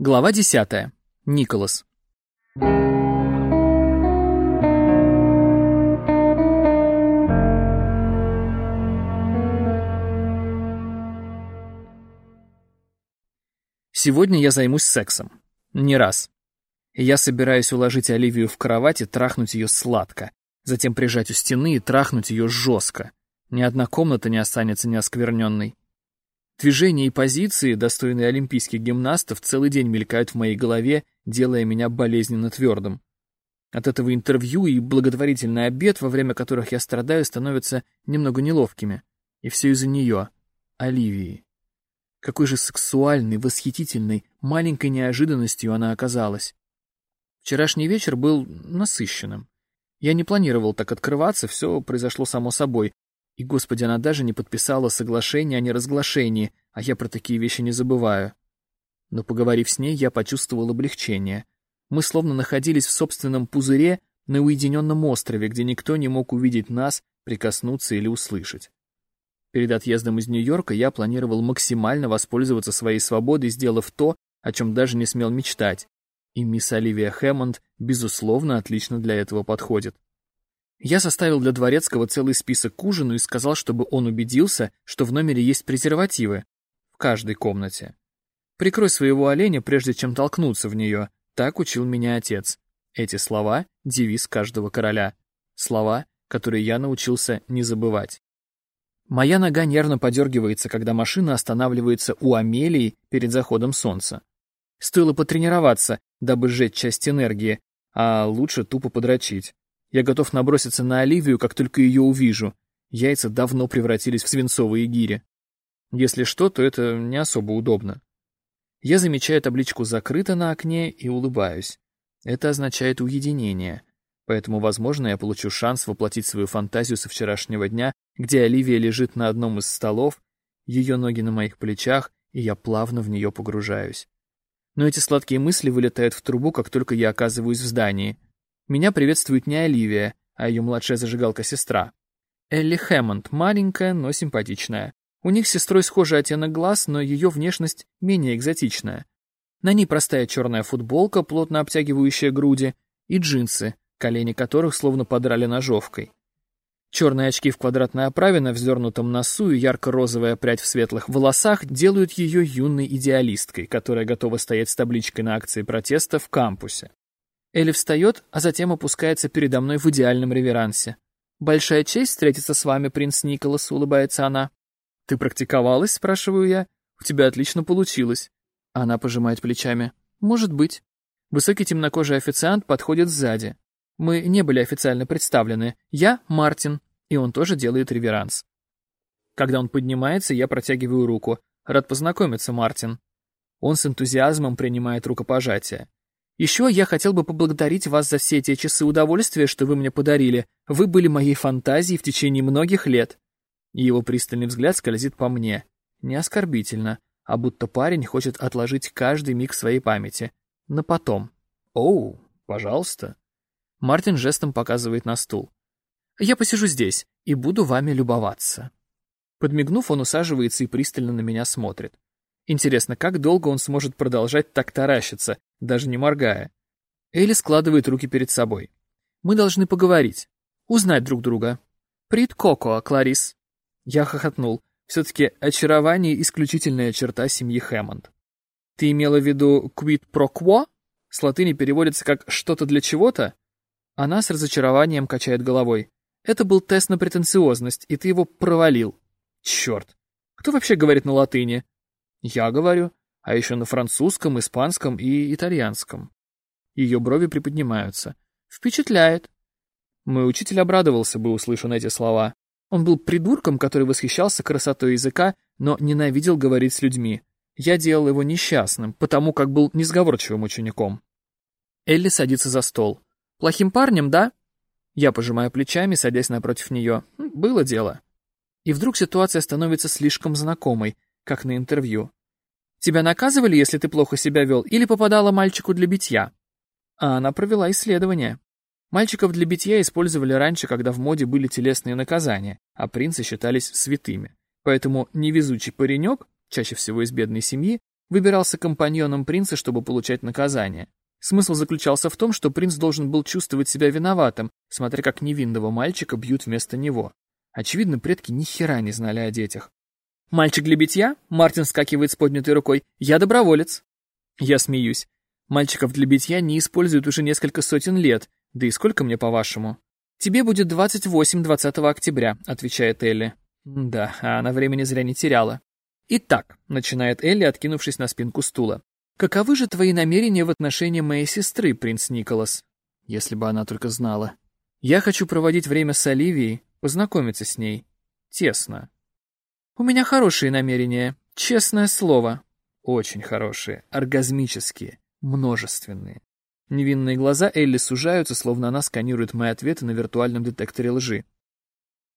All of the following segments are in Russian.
Глава 10. Николас. Сегодня я займусь сексом. Не раз. Я собираюсь уложить Оливию в кровать и трахнуть ее сладко, затем прижать у стены и трахнуть ее жестко. Ни одна комната не останется неоскверненной. Движения и позиции, достойные олимпийских гимнастов, целый день мелькают в моей голове, делая меня болезненно твердым. От этого интервью и благотворительный обед, во время которых я страдаю, становятся немного неловкими. И все из-за нее, Оливии. Какой же сексуальной, восхитительной, маленькой неожиданностью она оказалась. Вчерашний вечер был насыщенным. Я не планировал так открываться, все произошло само собой, и, господи, она даже не подписала соглашение о неразглашении, а я про такие вещи не забываю. Но, поговорив с ней, я почувствовал облегчение. Мы словно находились в собственном пузыре на уединенном острове, где никто не мог увидеть нас, прикоснуться или услышать. Перед отъездом из Нью-Йорка я планировал максимально воспользоваться своей свободой, сделав то, о чем даже не смел мечтать. И мисс Оливия Хэммонд, безусловно, отлично для этого подходит. Я составил для Дворецкого целый список к ужину и сказал, чтобы он убедился, что в номере есть презервативы. В каждой комнате. Прикрой своего оленя, прежде чем толкнуться в нее. Так учил меня отец. Эти слова — девиз каждого короля. Слова, которые я научился не забывать. Моя нога нервно подергивается, когда машина останавливается у Амелии перед заходом солнца. Стоило потренироваться, дабы сжечь часть энергии, а лучше тупо подрочить. Я готов наброситься на Оливию, как только ее увижу. Яйца давно превратились в свинцовые гири. Если что, то это не особо удобно. Я замечаю табличку «Закрыто» на окне и улыбаюсь. Это означает уединение. Поэтому, возможно, я получу шанс воплотить свою фантазию со вчерашнего дня, где Оливия лежит на одном из столов, ее ноги на моих плечах, и я плавно в нее погружаюсь. Но эти сладкие мысли вылетают в трубу, как только я оказываюсь в здании — меня приветствует не Оливия, а ее младшая зажигалка-сестра. Элли Хэммонд, маленькая, но симпатичная. У них с сестрой схожий оттенок глаз, но ее внешность менее экзотичная. На ней простая черная футболка, плотно обтягивающая груди, и джинсы, колени которых словно подрали ножовкой. Черные очки в квадратной оправе на вздернутом носу и ярко-розовая прядь в светлых волосах делают ее юной идеалисткой, которая готова стоять с табличкой на акции протеста в кампусе. Элли встает, а затем опускается передо мной в идеальном реверансе. «Большая честь встретиться с вами, принц Николас», — улыбается она. «Ты практиковалась?» — спрашиваю я. «У тебя отлично получилось». Она пожимает плечами. «Может быть». Высокий темнокожий официант подходит сзади. Мы не были официально представлены. Я Мартин, и он тоже делает реверанс. Когда он поднимается, я протягиваю руку. Рад познакомиться, Мартин. Он с энтузиазмом принимает рукопожатие. Еще я хотел бы поблагодарить вас за все те часы удовольствия, что вы мне подарили. Вы были моей фантазией в течение многих лет. Его пристальный взгляд скользит по мне. Не оскорбительно, а будто парень хочет отложить каждый миг своей памяти. На потом. Оу, пожалуйста. Мартин жестом показывает на стул. Я посижу здесь и буду вами любоваться. Подмигнув, он усаживается и пристально на меня смотрит. Интересно, как долго он сможет продолжать так таращиться, даже не моргая? Элли складывает руки перед собой. Мы должны поговорить, узнать друг друга. Прит Коко, Кларис. Я хохотнул. Все-таки очарование — исключительная черта семьи Хэммонд. Ты имела в виду «quid pro quo»? С латыни переводится как «что-то для чего-то»? Она с разочарованием качает головой. Это был тест на претенциозность, и ты его провалил. Черт. Кто вообще говорит на латыни? Я говорю, а еще на французском, испанском и итальянском. Ее брови приподнимаются. Впечатляет. Мой учитель обрадовался бы, услышав эти слова. Он был придурком, который восхищался красотой языка, но ненавидел говорить с людьми. Я делал его несчастным, потому как был несговорчивым учеником. Элли садится за стол. «Плохим парнем, да?» Я пожимаю плечами, садясь напротив нее. Было дело. И вдруг ситуация становится слишком знакомой, как на интервью. Тебя наказывали, если ты плохо себя вел, или попадала мальчику для битья? А она провела исследование. Мальчиков для битья использовали раньше, когда в моде были телесные наказания, а принцы считались святыми. Поэтому невезучий паренек, чаще всего из бедной семьи, Выбирался компаньоном принца, чтобы получать наказание. Смысл заключался в том, что принц должен был чувствовать себя виноватым, смотря как невинного мальчика бьют вместо него. Очевидно, предки ни хера не знали о детях. «Мальчик для битья?» Мартин скакивает с поднятой рукой. «Я доброволец». Я смеюсь. Мальчиков для битья не используют уже несколько сотен лет. Да и сколько мне, по-вашему? «Тебе будет 28 20 октября», — отвечает Элли. Да, а она времени зря не теряла. «Итак», — начинает Элли, откинувшись на спинку стула. «Каковы же твои намерения в отношении моей сестры, принц Николас?» Если бы она только знала. «Я хочу проводить время с Оливией, познакомиться с ней. Тесно». «У меня хорошие намерения, честное слово». «Очень хорошие, оргазмические, множественные». Невинные глаза Элли сужаются, словно она сканирует мои ответы на виртуальном детекторе лжи.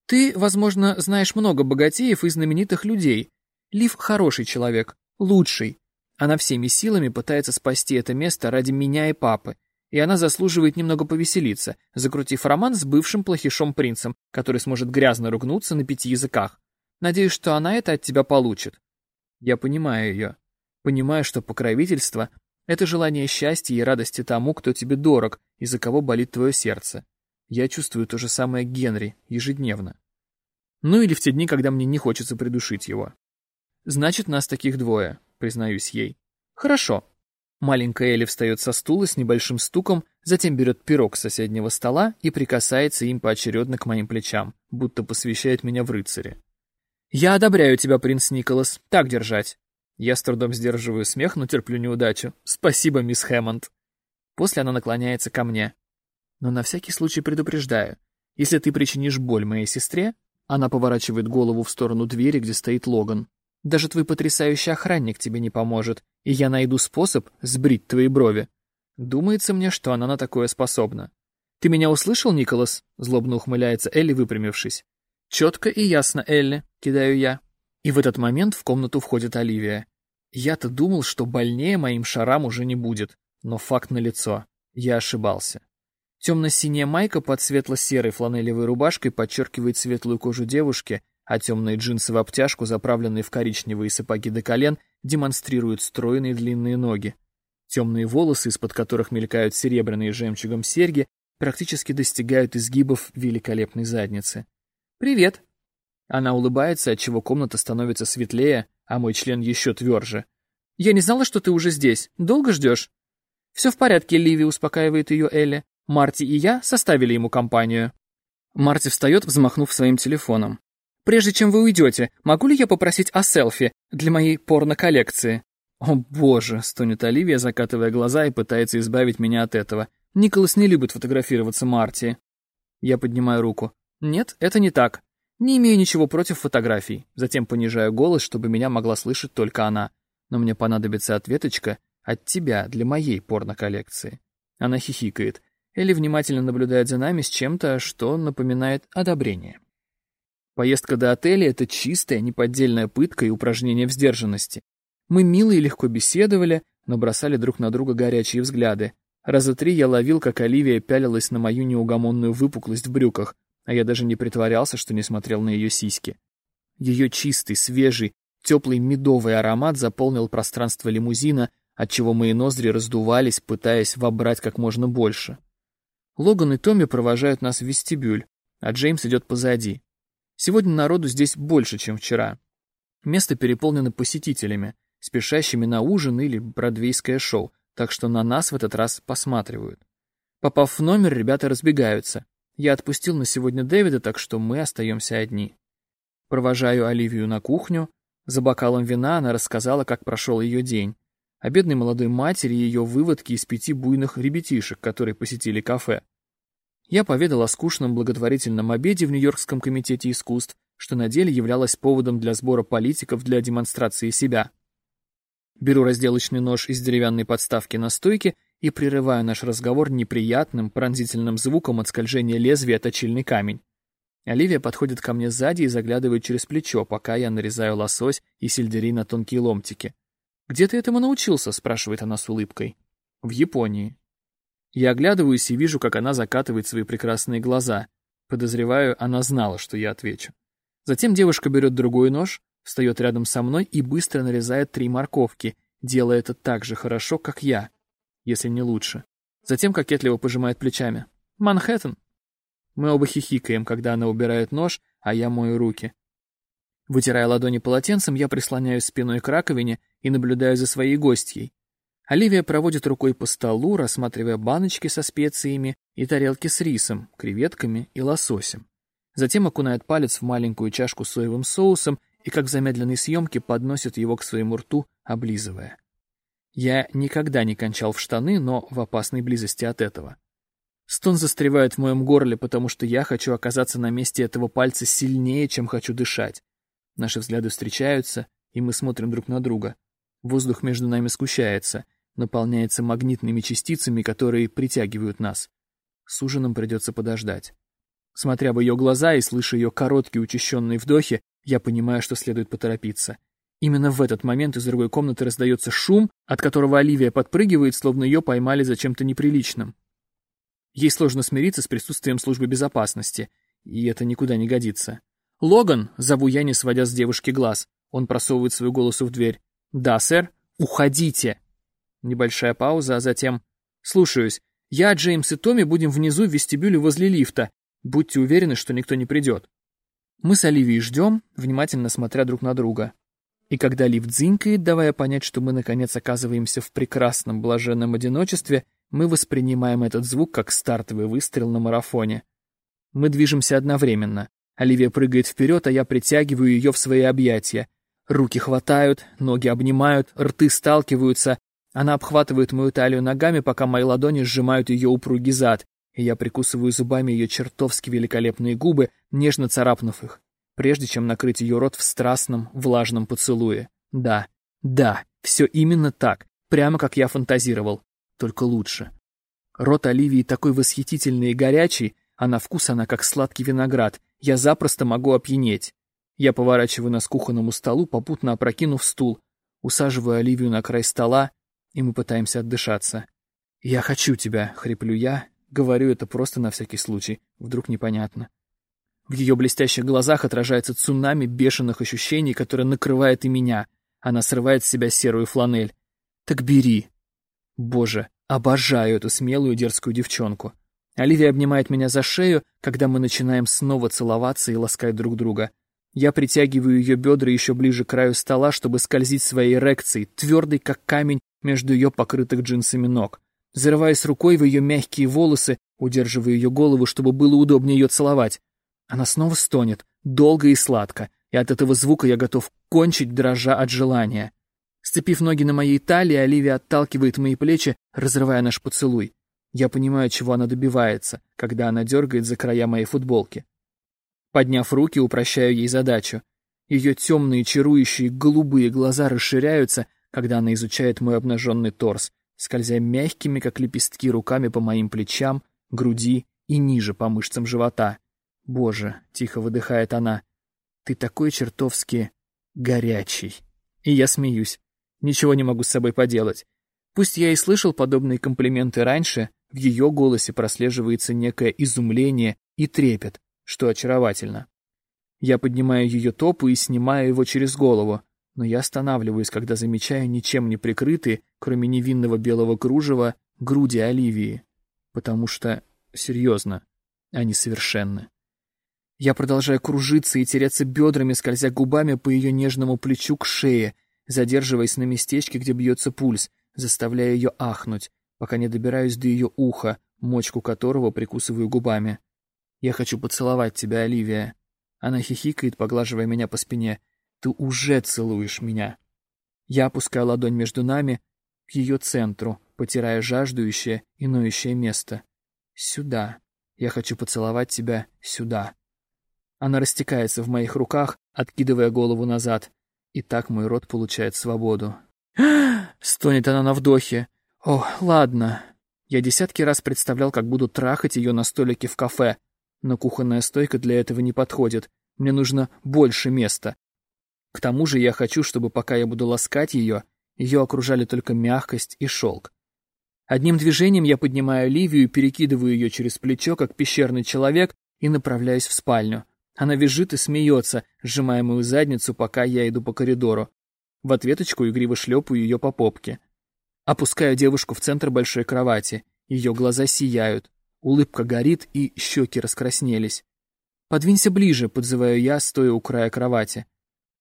«Ты, возможно, знаешь много богатеев и знаменитых людей. Лив хороший человек, лучший. Она всеми силами пытается спасти это место ради меня и папы, и она заслуживает немного повеселиться, закрутив роман с бывшим плохишом принцем, который сможет грязно ругнуться на пяти языках. Надеюсь, что она это от тебя получит. Я понимаю ее. Понимаю, что покровительство это желание счастья и радости тому, кто тебе дорог и за кого болит твое сердце. Я чувствую то же самое Генри ежедневно. Ну или в те дни, когда мне не хочется придушить его. Значит, нас таких двое, признаюсь ей. Хорошо. Маленькая Элли встает со стула с небольшим стуком, затем берет пирог с соседнего стола и прикасается им поочередно к моим плечам, будто посвящает меня в рыцаре. «Я одобряю тебя, принц Николас. Так держать. Я с трудом сдерживаю смех, но терплю неудачу. Спасибо, мисс Хэммонд. После она наклоняется ко мне. Но на всякий случай предупреждаю. Если ты причинишь боль моей сестре, она поворачивает голову в сторону двери, где стоит Логан. Даже твой потрясающий охранник тебе не поможет, и я найду способ сбрить твои брови. Думается мне, что она на такое способна. Ты меня услышал, Николас? Злобно ухмыляется Элли, выпрямившись. Четко и ясно, Элли, кидаю я. И в этот момент в комнату входит Оливия. Я-то думал, что больнее моим шарам уже не будет, но факт налицо. Я ошибался. Темно-синяя майка под светло-серой фланелевой рубашкой подчеркивает светлую кожу девушки, а темные джинсы в обтяжку, заправленные в коричневые сапоги до колен, демонстрируют стройные длинные ноги. Темные волосы, из-под которых мелькают серебряные жемчугом серьги, практически достигают изгибов великолепной задницы. «Привет!» Она улыбается, отчего комната становится светлее, а мой член еще тверже. «Я не знала, что ты уже здесь. Долго ждешь?» «Все в порядке, Ливи», — успокаивает ее Элли. «Марти и я составили ему компанию». Марти встает, взмахнув своим телефоном. «Прежде чем вы уйдете, могу ли я попросить о селфи для моей порно-коллекции?» «О боже!» — стонет Оливия, закатывая глаза и пытается избавить меня от этого. «Николас не любит фотографироваться Марти». Я поднимаю руку. «Нет, это не так. Не имею ничего против фотографий, затем понижаю голос, чтобы меня могла слышать только она. Но мне понадобится ответочка от тебя для моей порно-коллекции. Она хихикает. Элли внимательно наблюдает за нами с чем-то, что напоминает одобрение. Поездка до отеля — это чистая, неподдельная пытка и упражнение в сдержанности. Мы мило и легко беседовали, но бросали друг на друга горячие взгляды. Раза три я ловил, как Оливия пялилась на мою неугомонную выпуклость в брюках, а я даже не притворялся, что не смотрел на ее сиськи. Ее чистый, свежий, теплый медовый аромат заполнил пространство лимузина, отчего мои ноздри раздувались, пытаясь вобрать как можно больше. Логан и Томми провожают нас в вестибюль, а Джеймс идет позади. Сегодня народу здесь больше, чем вчера. Место переполнено посетителями, спешащими на ужин или бродвейское шоу, так что на нас в этот раз посматривают. Попав в номер, ребята разбегаются. Я отпустил на сегодня Дэвида, так что мы остаемся одни. Провожаю Оливию на кухню. За бокалом вина она рассказала, как прошел ее день. О бедной молодой матери и ее выводке из пяти буйных ребятишек, которые посетили кафе. Я поведал о скучном благотворительном обеде в Нью-Йоркском комитете искусств, что на деле являлось поводом для сбора политиков для демонстрации себя. Беру разделочный нож из деревянной подставки на стойке и прерываю наш разговор неприятным, пронзительным звуком от скольжения лезвия точильный камень. Оливия подходит ко мне сзади и заглядывает через плечо, пока я нарезаю лосось и сельдерей на тонкие ломтики. «Где ты этому научился?» — спрашивает она с улыбкой. «В Японии». Я оглядываюсь и вижу, как она закатывает свои прекрасные глаза. Подозреваю, она знала, что я отвечу. Затем девушка берет другой нож, встает рядом со мной и быстро нарезает три морковки, делая это так же хорошо, как я, если не лучше. Затем кокетливо пожимает плечами. «Манхэттен». Мы оба хихикаем, когда она убирает нож, а я мою руки. Вытирая ладони полотенцем, я прислоняюсь спиной к раковине и наблюдаю за своей гостьей. Оливия проводит рукой по столу, рассматривая баночки со специями и тарелки с рисом, креветками и лососем. Затем окунает палец в маленькую чашку с соевым соусом и, как в замедленной съемке, подносит его к своему рту, облизывая. Я никогда не кончал в штаны, но в опасной близости от этого. Стон застревает в моем горле, потому что я хочу оказаться на месте этого пальца сильнее, чем хочу дышать. Наши взгляды встречаются, и мы смотрим друг на друга. Воздух между нами скучается, наполняется магнитными частицами, которые притягивают нас. С ужином придется подождать. Смотря в ее глаза и слыша ее короткие учащенные вдохи, я понимаю, что следует поторопиться. Именно в этот момент из другой комнаты раздается шум, от которого Оливия подпрыгивает, словно ее поймали за чем-то неприличным. Ей сложно смириться с присутствием службы безопасности, и это никуда не годится. «Логан!» — зову я, не сводя с девушки глаз. Он просовывает свою голосу в дверь. «Да, сэр. Уходите!» Небольшая пауза, а затем... «Слушаюсь. Я, Джеймс и Томми будем внизу в вестибюле возле лифта. Будьте уверены, что никто не придет». Мы с Оливией ждем, внимательно смотря друг на друга. И когда лифт зинкает, давая понять, что мы наконец оказываемся в прекрасном блаженном одиночестве, мы воспринимаем этот звук как стартовый выстрел на марафоне. Мы движемся одновременно. Оливия прыгает вперед, а я притягиваю ее в свои объятия. Руки хватают, ноги обнимают, рты сталкиваются. Она обхватывает мою талию ногами, пока мои ладони сжимают ее упругий зад, и я прикусываю зубами ее чертовски великолепные губы, нежно царапнув их прежде чем накрыть ее рот в страстном, влажном поцелуе. Да, да, все именно так, прямо как я фантазировал, только лучше. Рот Оливии такой восхитительный и горячий, а на вкус она как сладкий виноград, я запросто могу опьянеть. Я поворачиваю нас к кухонному столу, попутно опрокинув стул, усаживаю Оливию на край стола, и мы пытаемся отдышаться. «Я хочу тебя», — хриплю я, говорю это просто на всякий случай, вдруг непонятно. В ее блестящих глазах отражается цунами бешеных ощущений, которое накрывает и меня. Она срывает с себя серую фланель. «Так бери!» Боже, обожаю эту смелую дерзкую девчонку. Оливия обнимает меня за шею, когда мы начинаем снова целоваться и ласкать друг друга. Я притягиваю ее бедра еще ближе к краю стола, чтобы скользить своей эрекцией, твердой как камень между ее покрытых джинсами ног. Зарываясь рукой в ее мягкие волосы, удерживая ее голову, чтобы было удобнее ее целовать. Она снова стонет, долго и сладко, и от этого звука я готов кончить, дрожа от желания. Сцепив ноги на моей талии, Оливия отталкивает мои плечи, разрывая наш поцелуй. Я понимаю, чего она добивается, когда она дергает за края моей футболки. Подняв руки, упрощаю ей задачу. Ее темные, чарующие, голубые глаза расширяются, когда она изучает мой обнаженный торс, скользя мягкими, как лепестки, руками по моим плечам, груди и ниже по мышцам живота. «Боже», — тихо выдыхает она, — «ты такой чертовски горячий». И я смеюсь. Ничего не могу с собой поделать. Пусть я и слышал подобные комплименты раньше, в ее голосе прослеживается некое изумление и трепет, что очаровательно. Я поднимаю ее топу и снимаю его через голову, но я останавливаюсь, когда замечаю ничем не прикрытые, кроме невинного белого кружева, груди Оливии. Потому что, серьезно, они совершенны. Я продолжаю кружиться и тереться бедрами, скользя губами по ее нежному плечу к шее, задерживаясь на местечке, где бьется пульс, заставляя ее ахнуть, пока не добираюсь до ее уха, мочку которого прикусываю губами. «Я хочу поцеловать тебя, Оливия». Она хихикает, поглаживая меня по спине. «Ты уже целуешь меня». Я опускаю ладонь между нами к ее центру, потирая жаждущее и ноющее место. «Сюда. Я хочу поцеловать тебя сюда». Она растекается в моих руках, откидывая голову назад. И так мой рот получает свободу. Стонет она на вдохе. О, ладно. Я десятки раз представлял, как буду трахать ее на столике в кафе. Но кухонная стойка для этого не подходит. Мне нужно больше места. К тому же я хочу, чтобы пока я буду ласкать ее, ее окружали только мягкость и шелк. Одним движением я поднимаю Ливию, перекидываю ее через плечо, как пещерный человек, и направляюсь в спальню. Она визжит и смеется, сжимая мою задницу, пока я иду по коридору. В ответочку игриво шлепаю ее по попке. Опускаю девушку в центр большой кровати. Ее глаза сияют, улыбка горит и щеки раскраснелись. «Подвинься ближе», — подзываю я, стоя у края кровати.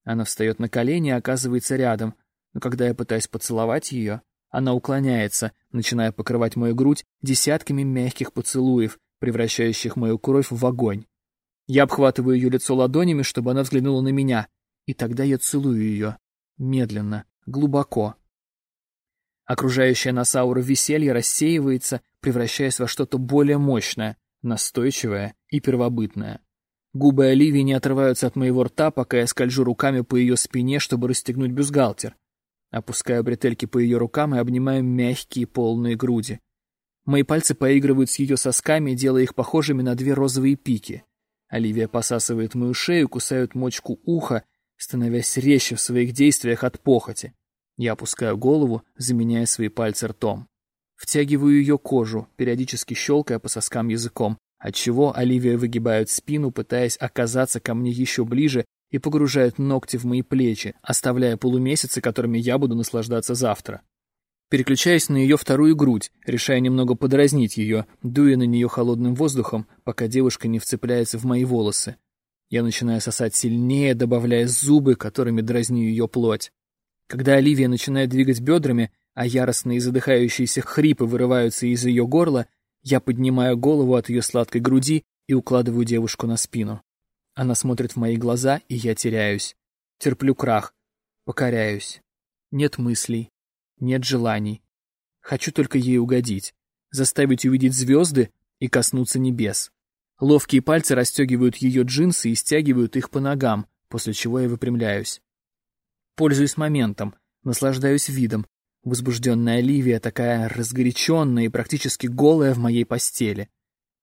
Она встает на колени и оказывается рядом, но когда я пытаюсь поцеловать ее, она уклоняется, начиная покрывать мою грудь десятками мягких поцелуев, превращающих мою кровь в огонь. Я обхватываю ее лицо ладонями, чтобы она взглянула на меня, и тогда я целую ее. Медленно, глубоко. Окружающая нас аура веселья рассеивается, превращаясь во что-то более мощное, настойчивое и первобытное. Губы Оливии не отрываются от моего рта, пока я скольжу руками по ее спине, чтобы расстегнуть бюстгальтер. Опускаю бретельки по ее рукам и обнимаю мягкие полные груди. Мои пальцы поигрывают с ее сосками, делая их похожими на две розовые пики. Оливия посасывает мою шею, кусает мочку уха, становясь резче в своих действиях от похоти. Я опускаю голову, заменяя свои пальцы ртом. Втягиваю ее кожу, периодически щелкая по соскам языком, отчего Оливия выгибает спину, пытаясь оказаться ко мне еще ближе и погружает ногти в мои плечи, оставляя полумесяцы, которыми я буду наслаждаться завтра. Переключаюсь на ее вторую грудь, решая немного подразнить ее, дуя на нее холодным воздухом, пока девушка не вцепляется в мои волосы. Я начинаю сосать сильнее, добавляя зубы, которыми дразню ее плоть. Когда Оливия начинает двигать бедрами, а яростные задыхающиеся хрипы вырываются из ее горла, я поднимаю голову от ее сладкой груди и укладываю девушку на спину. Она смотрит в мои глаза, и я теряюсь. Терплю крах. Покоряюсь. Нет мыслей. Нет желаний. Хочу только ей угодить. Заставить увидеть звезды и коснуться небес. Ловкие пальцы расстегивают ее джинсы и стягивают их по ногам, после чего я выпрямляюсь. Пользуюсь моментом, наслаждаюсь видом. Возбужденная Оливия такая разгоряченная и практически голая в моей постели.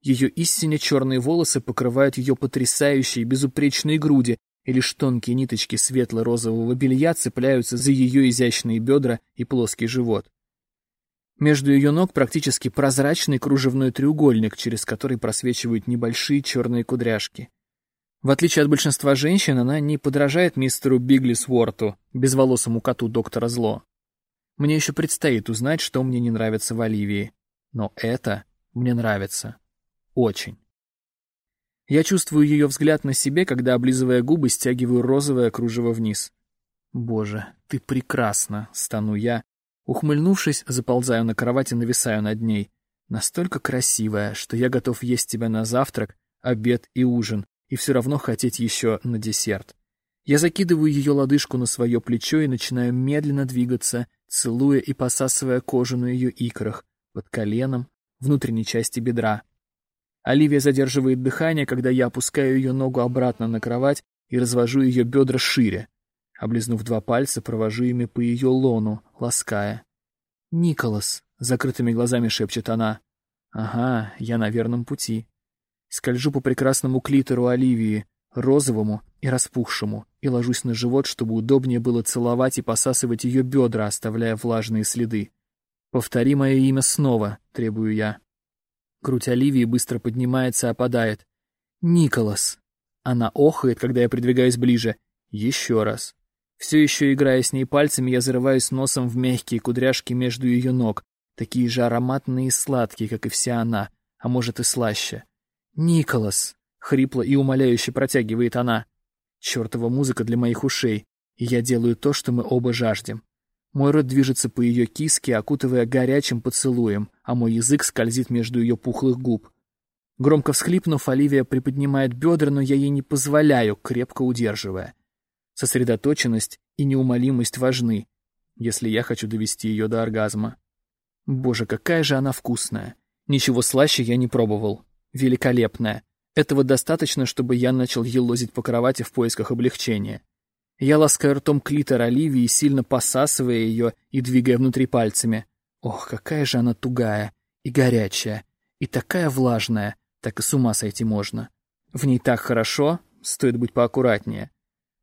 Ее истинно черные волосы покрывают ее потрясающие безупречные груди, и лишь тонкие ниточки светло-розового белья цепляются за ее изящные бедра и плоский живот. Между ее ног практически прозрачный кружевной треугольник, через который просвечивают небольшие черные кудряшки. В отличие от большинства женщин, она не подражает мистеру Биглисворту, безволосому коту доктора Зло. Мне еще предстоит узнать, что мне не нравится в Оливии. Но это мне нравится. Очень. Я чувствую ее взгляд на себе, когда, облизывая губы, стягиваю розовое кружево вниз. «Боже, ты прекрасна!» — стану я. Ухмыльнувшись, заползаю на кровать и нависаю над ней. Настолько красивая, что я готов есть тебя на завтрак, обед и ужин, и все равно хотеть еще на десерт. Я закидываю ее лодыжку на свое плечо и начинаю медленно двигаться, целуя и посасывая кожу на ее икрах, под коленом, внутренней части бедра. Оливия задерживает дыхание, когда я опускаю ее ногу обратно на кровать и развожу ее бедра шире. Облизнув два пальца, провожу ими по ее лону, лаская. «Николас!» — закрытыми глазами шепчет она. «Ага, я на верном пути». Скольжу по прекрасному клитору Оливии, розовому и распухшему, и ложусь на живот, чтобы удобнее было целовать и посасывать ее бедра, оставляя влажные следы. «Повтори мое имя снова», — требую я. Грудь Оливии быстро поднимается и опадает. «Николас!» Она охает, когда я придвигаюсь ближе. Еще раз. Все еще играя с ней пальцами, я зарываюсь носом в мягкие кудряшки между ее ног, такие же ароматные и сладкие, как и вся она, а может и слаще. «Николас!» — хрипло и умоляюще протягивает она. Чертова музыка для моих ушей, и я делаю то, что мы оба жаждем. Мой рот движется по ее киске, окутывая горячим поцелуем, а мой язык скользит между ее пухлых губ. Громко всхлипнув, Оливия приподнимает бедра, но я ей не позволяю, крепко удерживая. Сосредоточенность и неумолимость важны, если я хочу довести ее до оргазма. Боже, какая же она вкусная. Ничего слаще я не пробовал. Великолепная. Этого достаточно, чтобы я начал елозить по кровати в поисках облегчения. Я ласкаю ртом клитор Оливии, сильно посасывая ее и двигая внутри пальцами. Ох, какая же она тугая и горячая, и такая влажная, так и с ума сойти можно. В ней так хорошо, стоит быть поаккуратнее.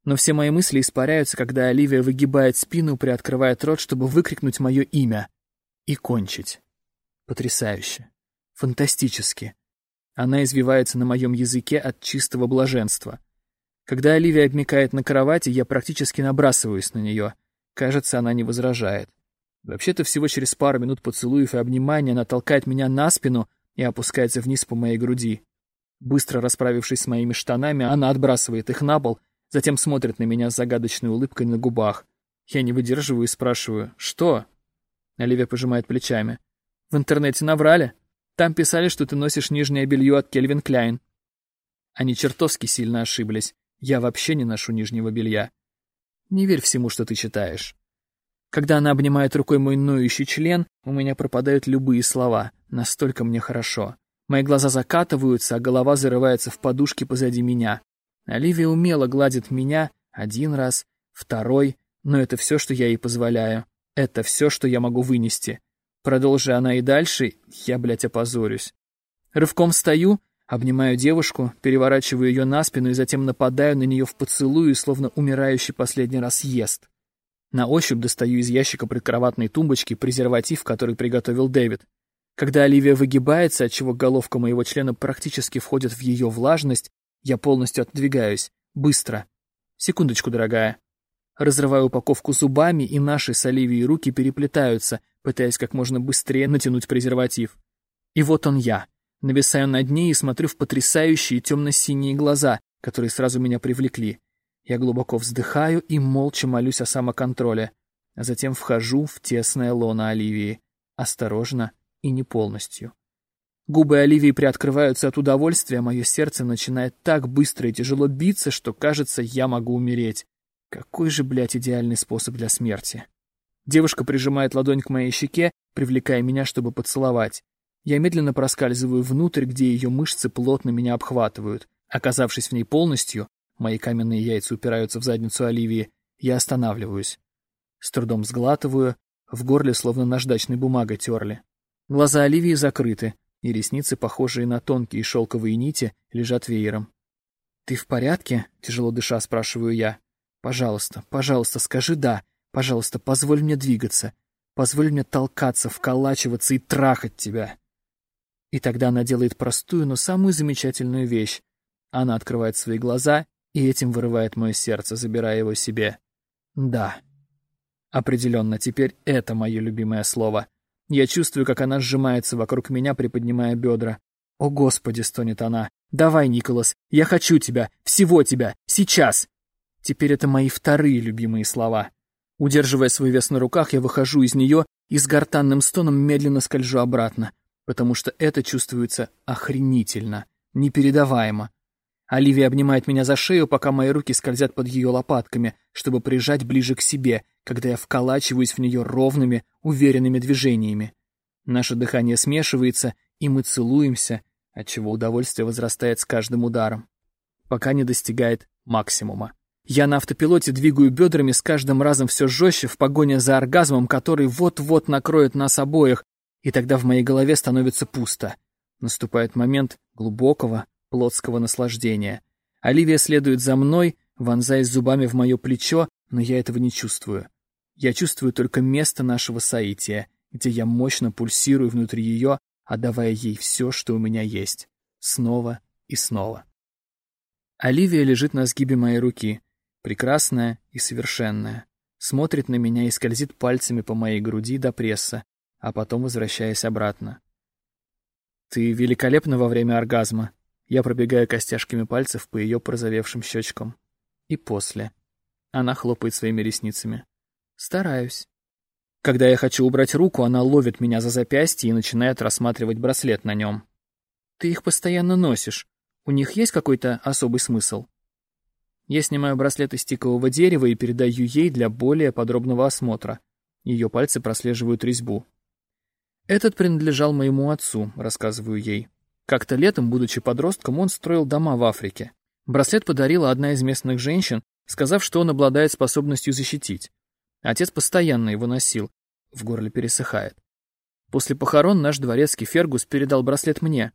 Но все мои мысли испаряются, когда Оливия выгибает спину, приоткрывает рот, чтобы выкрикнуть мое имя. И кончить. Потрясающе. Фантастически. Она извивается на моем языке от чистого блаженства. Когда Оливия обмикает на кровати, я практически набрасываюсь на нее. Кажется, она не возражает. Вообще-то всего через пару минут поцелуев и обнимания она толкает меня на спину и опускается вниз по моей груди. Быстро расправившись с моими штанами, она отбрасывает их на пол, затем смотрит на меня с загадочной улыбкой на губах. Я не выдерживаю и спрашиваю «Что?». Оливия пожимает плечами. «В интернете наврали. Там писали, что ты носишь нижнее белье от Кельвин Кляйн». Они чертовски сильно ошиблись. Я вообще не ношу нижнего белья. Не верь всему, что ты читаешь. Когда она обнимает рукой мой ноющий член, у меня пропадают любые слова. Настолько мне хорошо. Мои глаза закатываются, а голова зарывается в подушки позади меня. Оливия умело гладит меня один раз, второй, но это все, что я ей позволяю. Это все, что я могу вынести. Продолжи она и дальше, я, блядь, опозорюсь. Рывком стою, обнимаю девушку, переворачиваю ее на спину и затем нападаю на нее в поцелуй, словно умирающий последний раз ест. На ощупь достаю из ящика прикроватной тумбочки презерватив, который приготовил Дэвид. Когда Оливия выгибается, отчего головка моего члена практически входит в ее влажность, я полностью отдвигаюсь. Быстро. Секундочку, дорогая. Разрываю упаковку зубами, и наши с Оливией руки переплетаются, пытаясь как можно быстрее натянуть презерватив. И вот он я. Нависаю над ней и смотрю в потрясающие темно-синие глаза, которые сразу меня привлекли. Я глубоко вздыхаю и молча молюсь о самоконтроле, а затем вхожу в тесное лоно Оливии. Осторожно и не полностью. Губы Оливии приоткрываются от удовольствия, мое сердце начинает так быстро и тяжело биться, что, кажется, я могу умереть. Какой же, блядь, идеальный способ для смерти. Девушка прижимает ладонь к моей щеке, привлекая меня, чтобы поцеловать. Я медленно проскальзываю внутрь, где ее мышцы плотно меня обхватывают. Оказавшись в ней полностью, мои каменные яйца упираются в задницу Оливии, я останавливаюсь. С трудом сглатываю, в горле словно наждачной бумагой терли. Глаза Оливии закрыты, и ресницы, похожие на тонкие шелковые нити, лежат веером. «Ты в порядке?» — тяжело дыша спрашиваю я. «Пожалуйста, пожалуйста, скажи «да». Пожалуйста, позволь мне двигаться. Позволь мне толкаться, вколачиваться и трахать тебя». И тогда она делает простую, но самую замечательную вещь. Она открывает свои глаза и этим вырывает мое сердце, забирая его себе. «Да». Определенно, теперь это мое любимое слово. Я чувствую, как она сжимается вокруг меня, приподнимая бедра. «О, Господи!» — стонет она. «Давай, Николас! Я хочу тебя! Всего тебя! Сейчас!» Теперь это мои вторые любимые слова. Удерживая свой вес на руках, я выхожу из нее и с гортанным стоном медленно скольжу обратно, потому что это чувствуется охренительно, непередаваемо. Оливия обнимает меня за шею, пока мои руки скользят под ее лопатками, чтобы прижать ближе к себе, когда я вколачиваюсь в нее ровными, уверенными движениями. Наше дыхание смешивается, и мы целуемся, отчего удовольствие возрастает с каждым ударом, пока не достигает максимума. Я на автопилоте двигаю бедрами с каждым разом все жестче в погоне за оргазмом, который вот-вот накроет нас обоих, и тогда в моей голове становится пусто. Наступает момент глубокого, плотского наслаждения. Оливия следует за мной, вонзаясь зубами в мое плечо, но я этого не чувствую. Я чувствую только место нашего соития, где я мощно пульсирую внутри ее, отдавая ей все, что у меня есть. Снова и снова. Оливия лежит на сгибе моей руки, прекрасная и совершенная. Смотрит на меня и скользит пальцами по моей груди до пресса, а потом возвращаясь обратно. «Ты великолепна во время оргазма», я пробегаю костяшками пальцев по ее прозовевшим щечкам. И после. Она хлопает своими ресницами. Стараюсь. Когда я хочу убрать руку, она ловит меня за запястье и начинает рассматривать браслет на нем. Ты их постоянно носишь. У них есть какой-то особый смысл? Я снимаю браслет из тикового дерева и передаю ей для более подробного осмотра. Ее пальцы прослеживают резьбу. «Этот принадлежал моему отцу», — рассказываю ей. Как-то летом, будучи подростком, он строил дома в Африке. Браслет подарила одна из местных женщин, сказав, что он обладает способностью защитить. Отец постоянно его носил. В горле пересыхает. После похорон наш дворецкий Фергус передал браслет мне.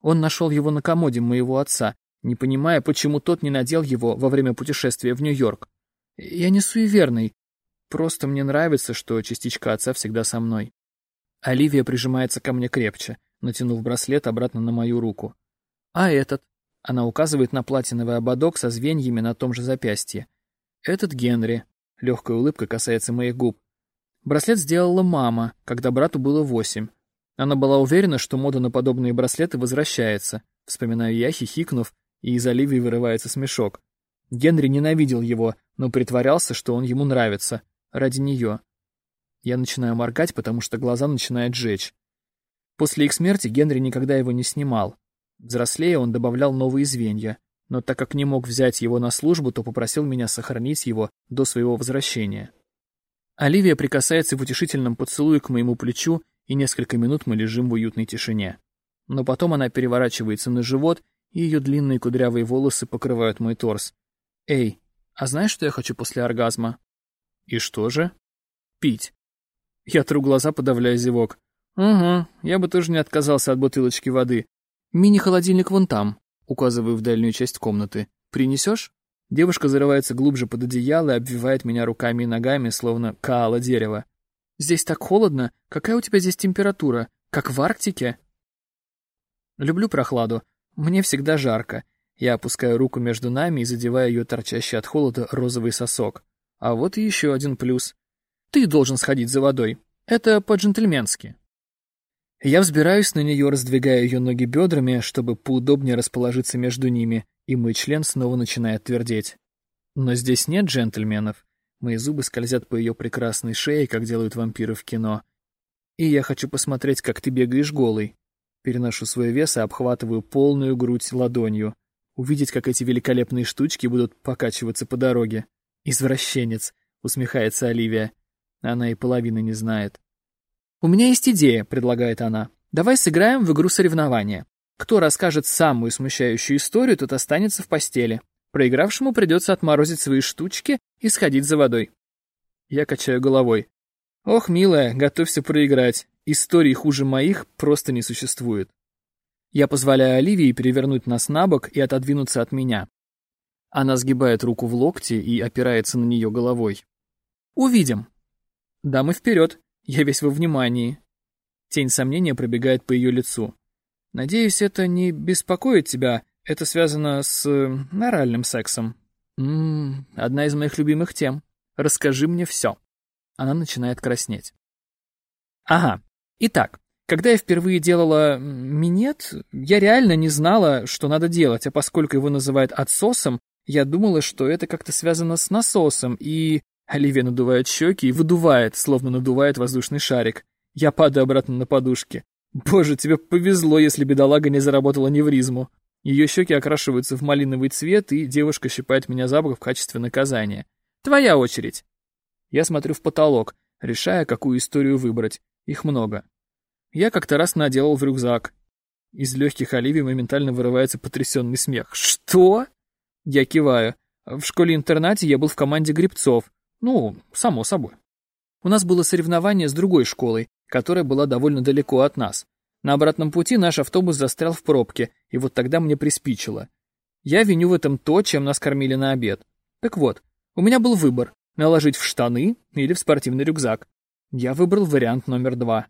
Он нашел его на комоде моего отца, не понимая, почему тот не надел его во время путешествия в Нью-Йорк. Я не суеверный, просто мне нравится, что частичка отца всегда со мной. Оливия прижимается ко мне крепче натянув браслет обратно на мою руку. «А этот?» Она указывает на платиновый ободок со звеньями на том же запястье. «Этот Генри. Легкая улыбка касается моих губ. Браслет сделала мама, когда брату было восемь. Она была уверена, что мода на подобные браслеты возвращается. Вспоминаю я, хихикнув, и из Оливии вырывается смешок. Генри ненавидел его, но притворялся, что он ему нравится. Ради нее. Я начинаю моргать, потому что глаза начинают жечь. После их смерти Генри никогда его не снимал. Взрослея он добавлял новые звенья, но так как не мог взять его на службу, то попросил меня сохранить его до своего возвращения. Оливия прикасается в утешительном поцелуе к моему плечу, и несколько минут мы лежим в уютной тишине. Но потом она переворачивается на живот, и ее длинные кудрявые волосы покрывают мой торс. «Эй, а знаешь, что я хочу после оргазма?» «И что же?» «Пить». Я тру глаза, подавляя зевок. «Угу, я бы тоже не отказался от бутылочки воды. Мини-холодильник вон там», указываю в дальнюю часть комнаты. «Принесешь?» Девушка зарывается глубже под одеяло и обвивает меня руками и ногами, словно каала дерева. «Здесь так холодно. Какая у тебя здесь температура? Как в Арктике?» Люблю прохладу. Мне всегда жарко. Я опускаю руку между нами и задеваю ее торчащий от холода розовый сосок. А вот и еще один плюс. Ты должен сходить за водой. Это по-джентльменски. Я взбираюсь на нее, раздвигая ее ноги бедрами, чтобы поудобнее расположиться между ними, и мой член снова начинает твердеть. Но здесь нет джентльменов. Мои зубы скользят по ее прекрасной шее, как делают вампиры в кино. И я хочу посмотреть, как ты бегаешь голый. Переношу свой вес и обхватываю полную грудь ладонью. Увидеть, как эти великолепные штучки будут покачиваться по дороге. «Извращенец», — усмехается Оливия. Она и половины не знает. «У меня есть идея», — предлагает она. «Давай сыграем в игру соревнования. Кто расскажет самую смущающую историю, тот останется в постели. Проигравшему придется отморозить свои штучки и сходить за водой». Я качаю головой. «Ох, милая, готовься проиграть. Историй хуже моих просто не существует». Я позволяю Оливии перевернуть нас на бок и отодвинуться от меня. Она сгибает руку в локте и опирается на нее головой. «Увидим». «Дамы вперед, я весь во внимании». Тень сомнения пробегает по ее лицу. «Надеюсь, это не беспокоит тебя, это связано с... оральным сексом». «Ммм, одна из моих любимых тем. Расскажи мне все». Она начинает краснеть. «Ага, итак, когда я впервые делала минет, я реально не знала, что надо делать, а поскольку его называют отсосом, я думала, что это как-то связано с насосом, и... Оливия надувает щеки и выдувает, словно надувает воздушный шарик. Я падаю обратно на подушки. Боже, тебе повезло, если бедолага не заработала невризму. Ее щеки окрашиваются в малиновый цвет, и девушка щипает меня за в качестве наказания. Твоя очередь. Я смотрю в потолок, решая, какую историю выбрать. Их много. Я как-то раз наделал в рюкзак. Из легких Оливии моментально вырывается потрясенный смех. «Что?» Я киваю. В школе-интернате я был в команде грибцов. Ну, само собой. У нас было соревнование с другой школой, которая была довольно далеко от нас. На обратном пути наш автобус застрял в пробке, и вот тогда мне приспичило. Я виню в этом то, чем нас кормили на обед. Так вот, у меня был выбор – наложить в штаны или в спортивный рюкзак. Я выбрал вариант номер два.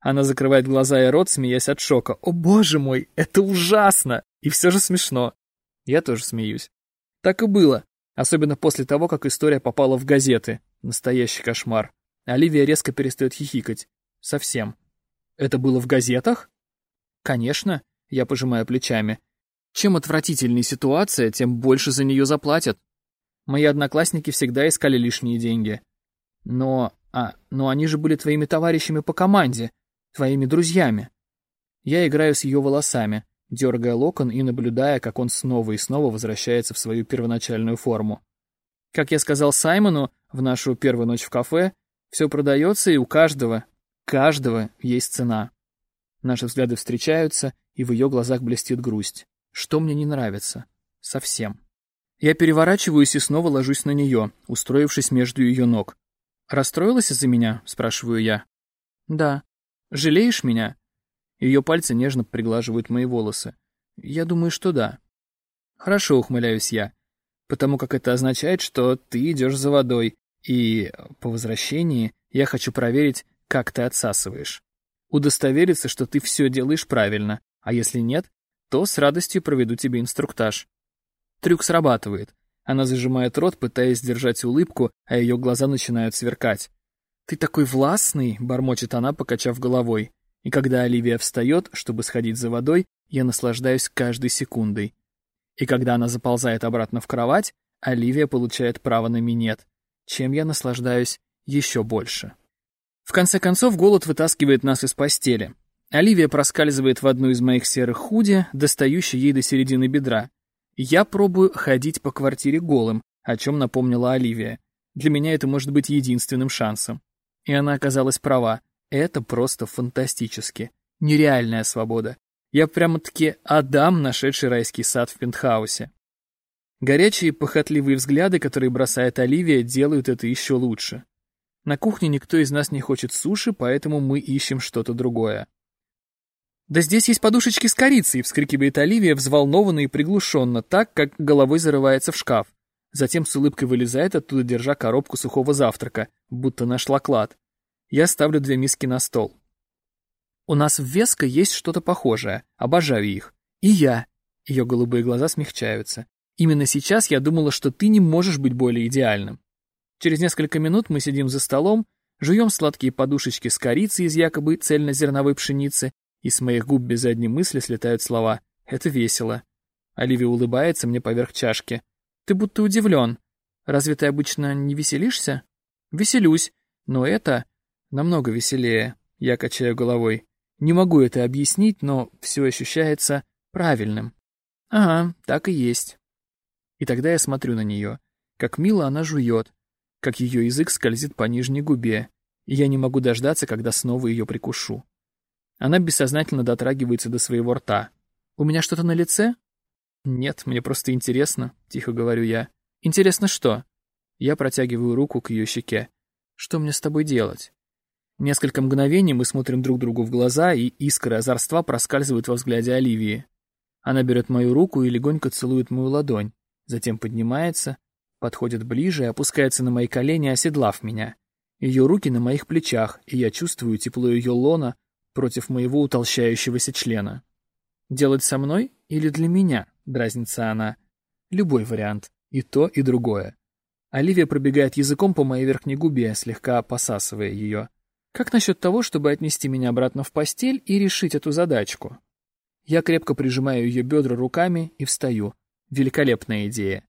Она закрывает глаза и рот, смеясь от шока. «О боже мой, это ужасно! И все же смешно!» Я тоже смеюсь. Так и было. Особенно после того, как история попала в газеты. Настоящий кошмар. Оливия резко перестает хихикать. Совсем. Это было в газетах? Конечно, я пожимаю плечами. Чем отвратительнее ситуация, тем больше за нее заплатят. Мои одноклассники всегда искали лишние деньги. Но... А, но они же были твоими товарищами по команде твоими друзьями. Я играю с ее волосами, дергая локон и наблюдая, как он снова и снова возвращается в свою первоначальную форму. Как я сказал Саймону в нашу первую ночь в кафе, все продается, и у каждого, каждого есть цена. Наши взгляды встречаются, и в ее глазах блестит грусть. Что мне не нравится? Совсем. Я переворачиваюсь и снова ложусь на нее, устроившись между ее ног. «Расстроилась из-за меня?» — спрашиваю я. «Да», Жалеешь меня?» Ее пальцы нежно приглаживают мои волосы. «Я думаю, что да». «Хорошо», — ухмыляюсь я, потому как это означает, что ты идешь за водой, и по возвращении я хочу проверить, как ты отсасываешь. Удостовериться, что ты все делаешь правильно, а если нет, то с радостью проведу тебе инструктаж. Трюк срабатывает. Она зажимает рот, пытаясь сдержать улыбку, а ее глаза начинают сверкать. «Ты такой властный!» — бормочет она, покачав головой. И когда Оливия встает, чтобы сходить за водой, я наслаждаюсь каждой секундой. И когда она заползает обратно в кровать, Оливия получает право на минет, чем я наслаждаюсь еще больше. В конце концов, голод вытаскивает нас из постели. Оливия проскальзывает в одну из моих серых худи, достающей ей до середины бедра. Я пробую ходить по квартире голым, о чем напомнила Оливия. Для меня это может быть единственным шансом. И она оказалась права. Это просто фантастически. Нереальная свобода. Я прямо-таки Адам, нашедший райский сад в пентхаусе. Горячие похотливые взгляды, которые бросает Оливия, делают это еще лучше. На кухне никто из нас не хочет суши, поэтому мы ищем что-то другое. «Да здесь есть подушечки с корицей!» — вскрикивает Оливия взволнованно и приглушенно, так, как головой зарывается в шкаф. Затем с улыбкой вылезает оттуда, держа коробку сухого завтрака, будто нашла клад. Я ставлю две миски на стол. У нас в Веско есть что-то похожее. Обожаю их. И я. Ее голубые глаза смягчаются. Именно сейчас я думала, что ты не можешь быть более идеальным. Через несколько минут мы сидим за столом, жуем сладкие подушечки с корицей из якобы цельнозерновой пшеницы и с моих губ без задней мысли слетают слова «Это весело». Оливия улыбается мне поверх чашки. «Ты будто удивлен. Разве ты обычно не веселишься?» «Веселюсь, но это намного веселее», — я качаю головой. «Не могу это объяснить, но все ощущается правильным». «Ага, так и есть». И тогда я смотрю на нее, как мило она жует, как ее язык скользит по нижней губе, и я не могу дождаться, когда снова ее прикушу. Она бессознательно дотрагивается до своего рта. «У меня что-то на лице?» «Нет, мне просто интересно», — тихо говорю я. «Интересно что?» Я протягиваю руку к ее щеке. «Что мне с тобой делать?» Несколько мгновений мы смотрим друг другу в глаза, и искры озорства проскальзывают во взгляде Оливии. Она берет мою руку и легонько целует мою ладонь, затем поднимается, подходит ближе и опускается на мои колени, оседлав меня. Ее руки на моих плечах, и я чувствую тепло ее лона, против моего утолщающегося члена. Делать со мной или для меня, дразнится она. Любой вариант, и то, и другое. Оливия пробегает языком по моей верхней губе, слегка посасывая ее. Как насчет того, чтобы отнести меня обратно в постель и решить эту задачку? Я крепко прижимаю ее бедра руками и встаю. Великолепная идея.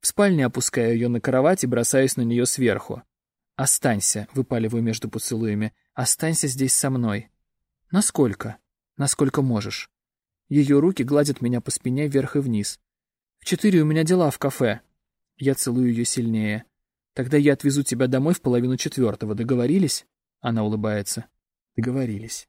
В спальне опускаю ее на кровать и бросаюсь на нее сверху. «Останься», — выпаливаю между поцелуями, — «останься здесь со мной». Насколько? Насколько можешь. Ее руки гладят меня по спине вверх и вниз. В четыре у меня дела в кафе. Я целую ее сильнее. Тогда я отвезу тебя домой в половину четвертого. Договорились? Она улыбается. Договорились.